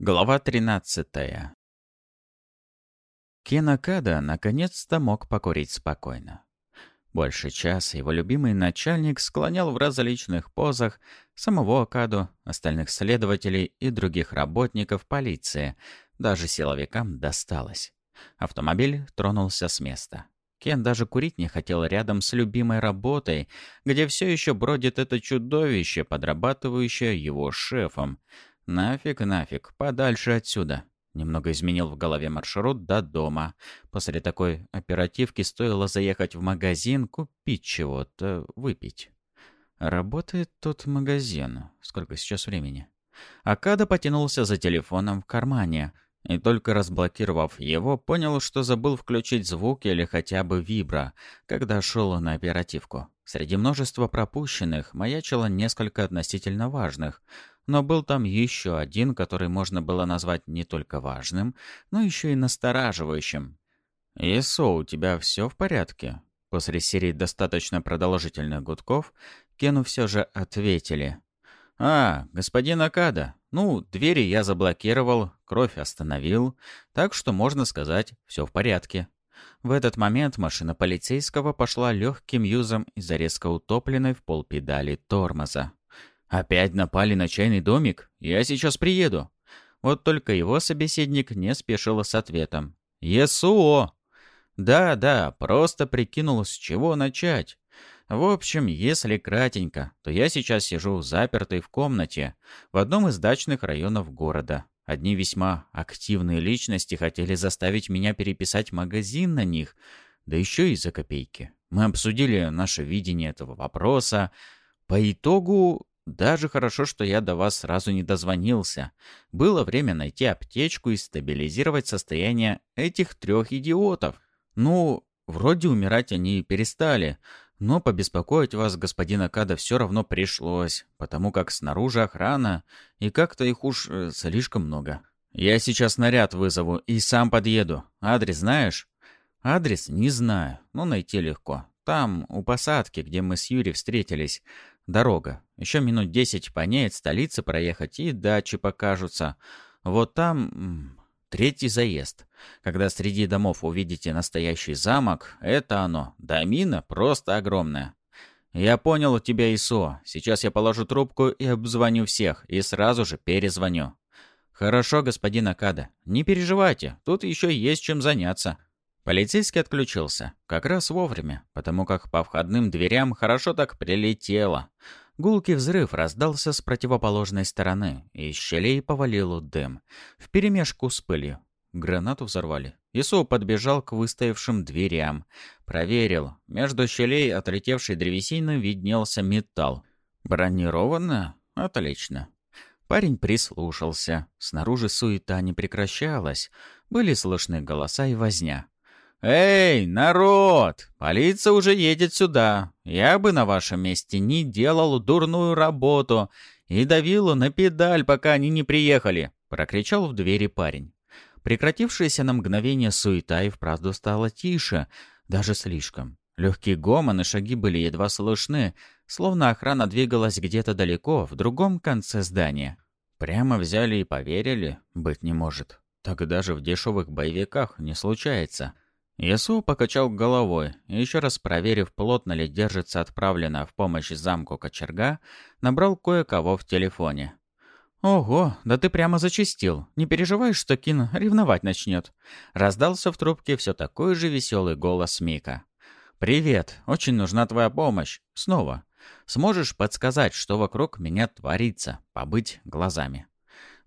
Глава 13 Кенакада наконец-то мог покурить спокойно. Больше часа его любимый начальник склонял в различных позах самого Акаду, остальных следователей и других работников полиции. Даже силовикам досталось. Автомобиль тронулся с места. Кен даже курить не хотел рядом с любимой работой, где все еще бродит это чудовище, подрабатывающее его шефом. Нафиг, нафиг, подальше отсюда. Немного изменил в голове маршрут до дома. После такой оперативки стоило заехать в магазин, купить чего-то, выпить. Работает тот магазин. Сколько сейчас времени? Акада потянулся за телефоном в кармане. И только разблокировав его, понял, что забыл включить звук или хотя бы вибро, когда шел на оперативку. Среди множества пропущенных маячило несколько относительно важных, но был там еще один, который можно было назвать не только важным, но еще и настораживающим. «Исо, у тебя все в порядке?» После серии достаточно продолжительных гудков Кену все же ответили. «А, господин Акада, ну, двери я заблокировал, кровь остановил, так что, можно сказать, все в порядке». В этот момент машина полицейского пошла легким юзом из-за резко утопленной в пол педали тормоза. «Опять напали на чайный домик? Я сейчас приеду». Вот только его собеседник не спешил с ответом. «ЕСУО!» «Да, да, просто прикинул, с чего начать. В общем, если кратенько, то я сейчас сижу запертый в комнате в одном из дачных районов города. Одни весьма активные личности хотели заставить меня переписать магазин на них, да еще и за копейки. Мы обсудили наше видение этого вопроса. По итогу даже хорошо, что я до вас сразу не дозвонился. Было время найти аптечку и стабилизировать состояние этих трех идиотов. Ну, вроде умирать они перестали, но побеспокоить вас, господин Акада, все равно пришлось, потому как снаружи охрана, и как-то их уж э, слишком много. Я сейчас наряд вызову и сам подъеду. Адрес знаешь? Адрес не знаю, но найти легко. Там, у посадки, где мы с Юрием встретились, Дорога. Еще минут десять по ней от столицы проехать, и дачи покажутся. Вот там... Третий заезд. Когда среди домов увидите настоящий замок, это оно. Домина просто огромная. Я понял у тебя, ИСО. Сейчас я положу трубку и обзвоню всех, и сразу же перезвоню. Хорошо, господин Акада. Не переживайте, тут еще есть чем заняться. Полицейский отключился. Как раз вовремя, потому как по входным дверям хорошо так прилетело. Гулкий взрыв раздался с противоположной стороны, и из щелей повалил дым. Вперемешку с пылью. Гранату взорвали. Ису подбежал к выстоявшим дверям. Проверил. Между щелей отлетевшей древесины виднелся металл. Бронированно? Отлично. Парень прислушался. Снаружи суета не прекращалась. Были слышны голоса и возня. «Эй, народ! Полиция уже едет сюда. Я бы на вашем месте не делал дурную работу и давил на педаль, пока они не приехали», — прокричал в двери парень. Прекратившаяся на мгновение суета и вправду стала тише, даже слишком. Легкие гомон и шаги были едва слышны, словно охрана двигалась где-то далеко, в другом конце здания. Прямо взяли и поверили? Быть не может. Так даже в дешевых боевиках не случается. Ясу покачал головой еще раз проверив, плотно ли держится отправленная в помощь замку кочерга, набрал кое-кого в телефоне. «Ого, да ты прямо зачистил. Не переживай, что Кин ревновать начнет». Раздался в трубке все такой же веселый голос Мика. «Привет, очень нужна твоя помощь. Снова. Сможешь подсказать, что вокруг меня творится, побыть глазами?»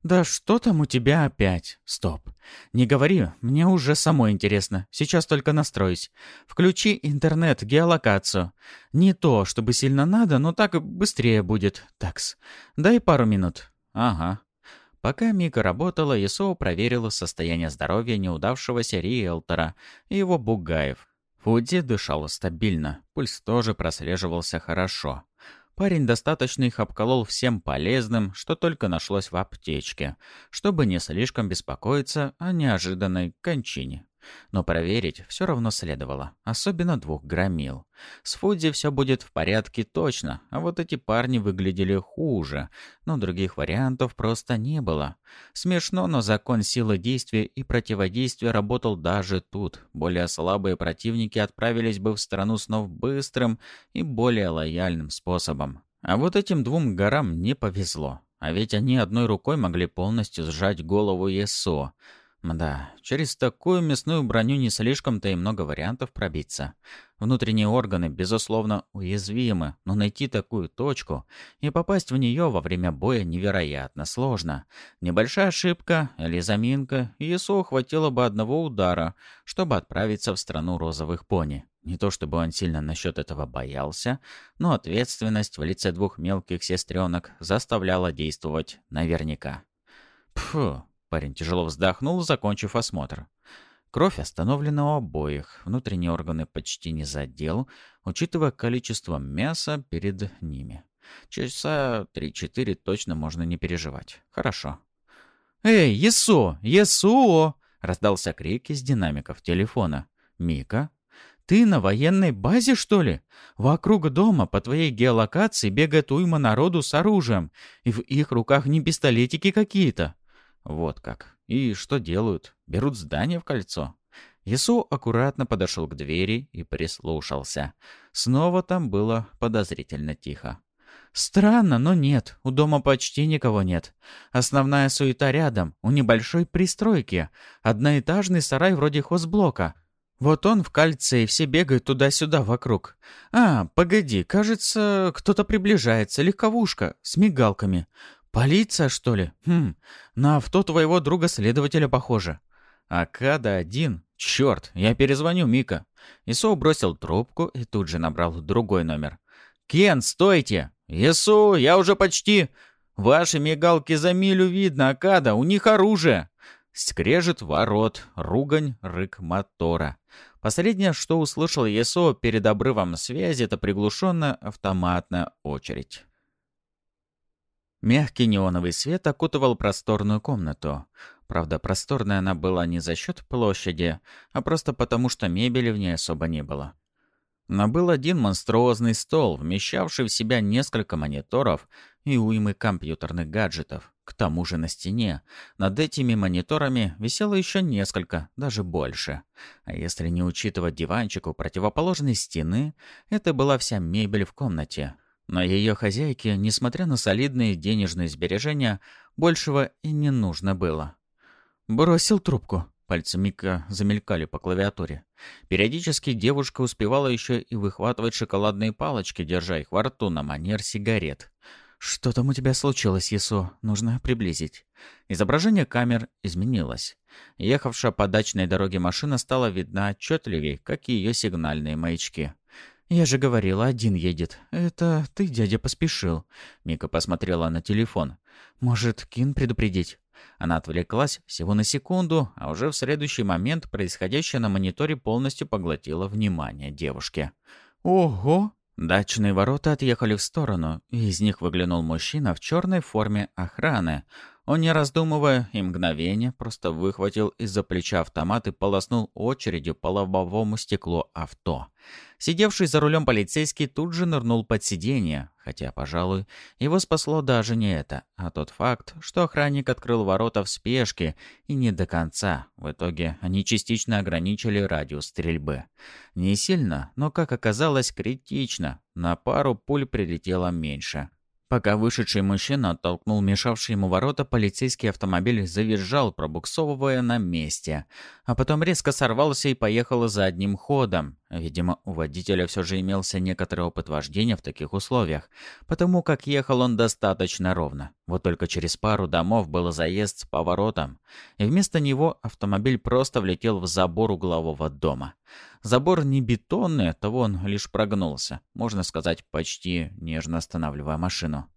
«Да что там у тебя опять? Стоп. Не говори, мне уже самой интересно. Сейчас только настроюсь. Включи интернет, геолокацию. Не то, чтобы сильно надо, но так быстрее будет. Такс. Дай пару минут. Ага». Пока Мика работала, ИСО проверила состояние здоровья неудавшегося риэлтора и его бугаев. Фуди дышал стабильно, пульс тоже прослеживался хорошо. Парень достаточно их обколол всем полезным, что только нашлось в аптечке, чтобы не слишком беспокоиться о неожиданной кончине. Но проверить все равно следовало, особенно двух громил. С Фудзи все будет в порядке точно, а вот эти парни выглядели хуже, но других вариантов просто не было. Смешно, но закон силы действия и противодействия работал даже тут. Более слабые противники отправились бы в страну снов быстрым и более лояльным способом. А вот этим двум горам не повезло. А ведь они одной рукой могли полностью сжать голову ЕСО. Мда, через такую мясную броню не слишком-то и много вариантов пробиться. Внутренние органы, безусловно, уязвимы, но найти такую точку и попасть в нее во время боя невероятно сложно. Небольшая ошибка или заминка, и ИСУ хватило бы одного удара, чтобы отправиться в страну розовых пони. Не то чтобы он сильно насчет этого боялся, но ответственность в лице двух мелких сестренок заставляла действовать наверняка. Пфу, парень тяжело вздохнул, закончив осмотр. Кровь остановлена у обоих, внутренние органы почти не задел, учитывая количество мяса перед ними. Часа три-четыре точно можно не переживать. Хорошо. «Эй, Есо! Есо!» — раздался крик из динамиков телефона. «Мика?» «Ты на военной базе, что ли? Вокруг дома по твоей геолокации бегает уйма народу с оружием, и в их руках не пистолетики какие-то». «Вот как. И что делают? Берут здание в кольцо?» Ису аккуратно подошел к двери и прислушался. Снова там было подозрительно тихо. «Странно, но нет. У дома почти никого нет. Основная суета рядом, у небольшой пристройки. Одноэтажный сарай вроде хозблока. Вот он в кольце, и все бегают туда-сюда вокруг. А, погоди, кажется, кто-то приближается, легковушка, с мигалками. Полиция, что ли? Хм, на авто твоего друга-следователя похоже. Акада один? Черт, я перезвоню Мика. Исо бросил трубку и тут же набрал другой номер. «Кен, стойте! Ису, я уже почти...» «Ваши мигалки за милю видно, Акада, у них оружие!» Скрежет ворот, ругань, рык мотора. Последнее, что услышал ЕСО перед обрывом связи, это приглушенная автоматная очередь. Мягкий неоновый свет окутывал просторную комнату. Правда, просторная она была не за счет площади, а просто потому, что мебели в ней особо не было. Но был один монструозный стол, вмещавший в себя несколько мониторов и уймы компьютерных гаджетов. К тому же на стене, над этими мониторами, висело еще несколько, даже больше. А если не учитывать диванчик у противоположной стены, это была вся мебель в комнате. Но ее хозяйке, несмотря на солидные денежные сбережения, большего и не нужно было. Бросил трубку. Пальцы Мика замелькали по клавиатуре. Периодически девушка успевала еще и выхватывать шоколадные палочки, держа их во рту на манер сигарет. «Что там у тебя случилось, Есо? Нужно приблизить». Изображение камер изменилось. Ехавшая по дачной дороге машина стала видна отчетливее, как и ее сигнальные маячки. «Я же говорила, один едет. Это ты, дядя, поспешил». Мика посмотрела на телефон. «Может, Кин предупредить?» Она отвлеклась всего на секунду, а уже в следующий момент происходящее на мониторе полностью поглотило внимание девушки. «Ого!» Дачные ворота отъехали в сторону, и из них выглянул мужчина в черной форме охраны. Он, не раздумывая и мгновение, просто выхватил из-за плеча автомат и полоснул очередью по лобовому стеклу авто. Сидевший за рулем полицейский тут же нырнул под сиденье, хотя, пожалуй, его спасло даже не это, а тот факт, что охранник открыл ворота в спешке и не до конца. В итоге они частично ограничили радиус стрельбы. Не сильно, но, как оказалось, критично. На пару пуль прилетело меньше. Пока вышедший мужчина оттолкнул мешавший ему ворота, полицейский автомобиль завизжал, пробуксовывая на месте. А потом резко сорвался и поехал за одним ходом. Видимо, у водителя все же имелся некоторый опыт вождения в таких условиях, потому как ехал он достаточно ровно. Вот только через пару домов был заезд с поворотом, и вместо него автомобиль просто влетел в забор углового дома. Забор не бетонный, того он лишь прогнулся, можно сказать, почти нежно останавливая машину.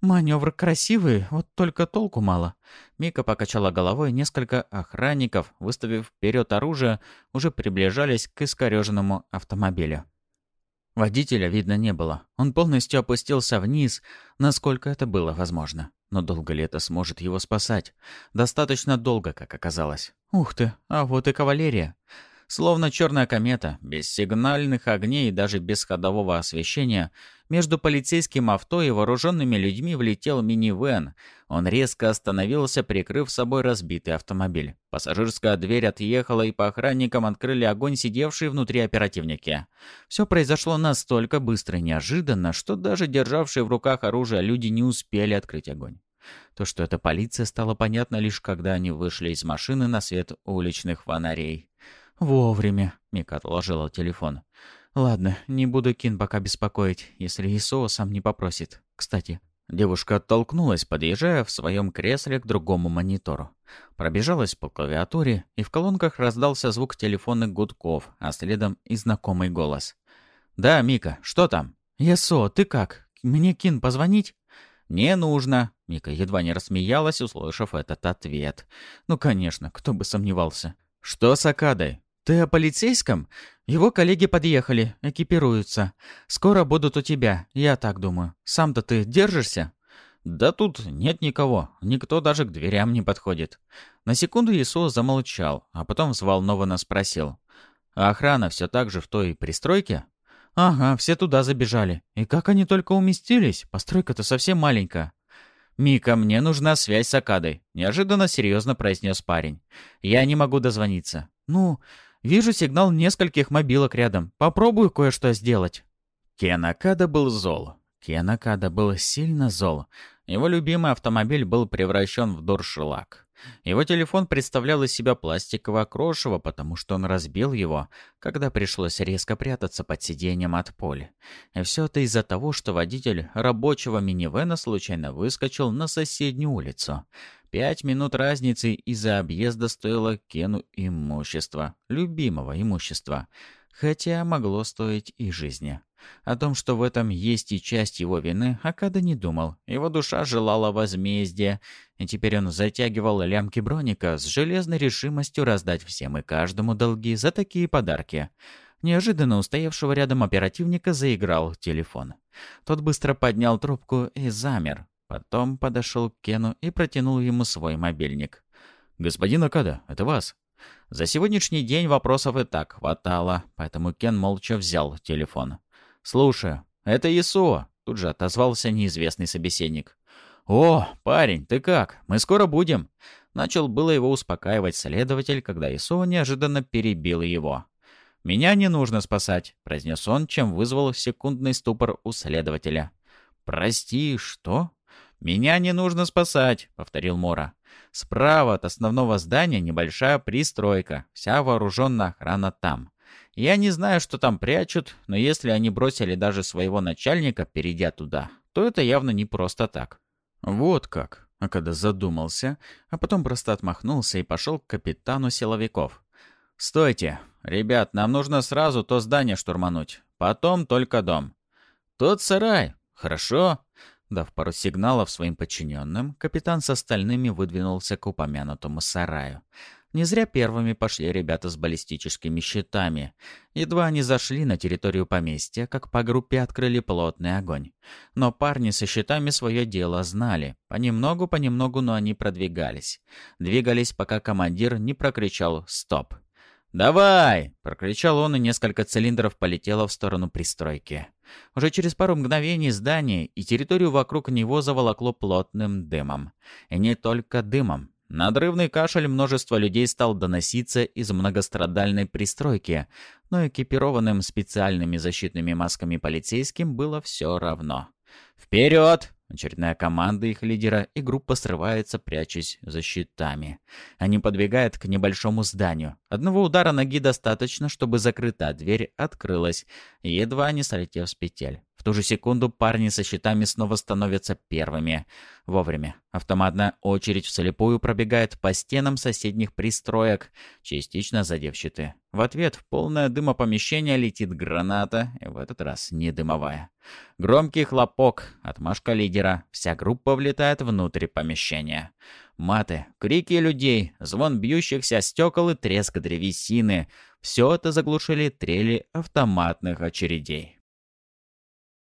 «Маневр красивый, вот только толку мало». Мика покачала головой, несколько охранников, выставив вперед оружие, уже приближались к искореженному автомобилю. Водителя видно не было. Он полностью опустился вниз, насколько это было возможно. Но долго ли это сможет его спасать? Достаточно долго, как оказалось. Ух ты, а вот и кавалерия. Словно черная комета, без сигнальных огней и даже без ходового освещения, между полицейским авто и вооруженными людьми влетел минивэн. Он резко остановился, прикрыв собой разбитый автомобиль. Пассажирская дверь отъехала, и по охранникам открыли огонь сидевшие внутри оперативники. Все произошло настолько быстро и неожиданно, что даже державшие в руках оружие люди не успели открыть огонь. То, что это полиция, стало понятно лишь когда они вышли из машины на свет уличных фонарей. «Вовремя», — Мика отложила телефон. «Ладно, не буду Кин пока беспокоить, если Исоо сам не попросит. Кстати». Девушка оттолкнулась, подъезжая в своем кресле к другому монитору. Пробежалась по клавиатуре, и в колонках раздался звук телефонных гудков, а следом и знакомый голос. «Да, Мика, что там?» «Ясо, ты как? Мне Кин позвонить?» «Не нужно!» Мика едва не рассмеялась, услышав этот ответ. «Ну, конечно, кто бы сомневался». «Что с Акадой? «Ты о полицейском? Его коллеги подъехали, экипируются. Скоро будут у тебя, я так думаю. Сам-то ты держишься?» «Да тут нет никого. Никто даже к дверям не подходит». На секунду Иисус замолчал, а потом взволнованно спросил. «А охрана все так же в той пристройке?» «Ага, все туда забежали. И как они только уместились? Постройка-то совсем маленькая». «Мика, мне нужна связь с Акадой», — неожиданно серьезно произнес парень. «Я не могу дозвониться». «Ну, Вижу сигнал нескольких мобилок рядом. Попробую кое-что сделать». Кенакада был зол. Кенакада был сильно зол. Его любимый автомобиль был превращен в дуршлаг. Его телефон представлял из себя пластиковое крошево, потому что он разбил его, когда пришлось резко прятаться под сиденьем от поля. И все это из-за того, что водитель рабочего минивэна случайно выскочил на соседнюю улицу. Пять минут разницы из-за объезда стоило Кену имущество, любимого имущества, хотя могло стоить и жизни. О том, что в этом есть и часть его вины, Акада не думал. Его душа желала возмездия, и теперь он затягивал лямки броника с железной решимостью раздать всем и каждому долги за такие подарки. Неожиданно у стоявшего рядом оперативника заиграл телефон. Тот быстро поднял трубку и замер, Потом подошел к Кену и протянул ему свой мобильник. «Господин Акада, это вас?» За сегодняшний день вопросов и так хватало, поэтому Кен молча взял телефон. «Слушаю, это Исуо», — тут же отозвался неизвестный собеседник. «О, парень, ты как? Мы скоро будем!» Начал было его успокаивать следователь, когда Исуо неожиданно перебил его. «Меня не нужно спасать», — произнес он, чем вызвал секундный ступор у следователя. «Прости, что?» «Меня не нужно спасать», — повторил Мора. «Справа от основного здания небольшая пристройка. Вся вооруженная охрана там. Я не знаю, что там прячут, но если они бросили даже своего начальника, перейдя туда, то это явно не просто так». «Вот как», а когда задумался, а потом просто отмахнулся и пошел к капитану силовиков. «Стойте! Ребят, нам нужно сразу то здание штурмануть. Потом только дом». «Тот сарай. Хорошо. Дав пару сигналов своим подчиненным, капитан с остальными выдвинулся к упомянутому сараю. Не зря первыми пошли ребята с баллистическими щитами. Едва они зашли на территорию поместья, как по группе открыли плотный огонь. Но парни со щитами свое дело знали. Понемногу-понемногу, но они продвигались. Двигались, пока командир не прокричал «Стоп!». «Давай!» — прокричал он, и несколько цилиндров полетело в сторону пристройки. Уже через пару мгновений здание и территорию вокруг него заволокло плотным дымом. И не только дымом. Надрывный кашель множества людей стал доноситься из многострадальной пристройки, но экипированным специальными защитными масками полицейским было все равно. «Вперед!» Очередная команда их лидера, и группа срывается, прячась за щитами. Они подбегают к небольшому зданию. Одного удара ноги достаточно, чтобы закрытая дверь открылась, едва не слетев с петель. В ту же секунду парни со щитами снова становятся первыми. Вовремя. Автоматная очередь вслепую пробегает по стенам соседних пристроек, частично задев щиты. В ответ в полное дымопомещение летит граната, и в этот раз не дымовая. Громкий хлопок, отмашка лидера. Вся группа влетает внутрь помещения. Маты, крики людей, звон бьющихся стекол и треск древесины. Все это заглушили трели автоматных очередей.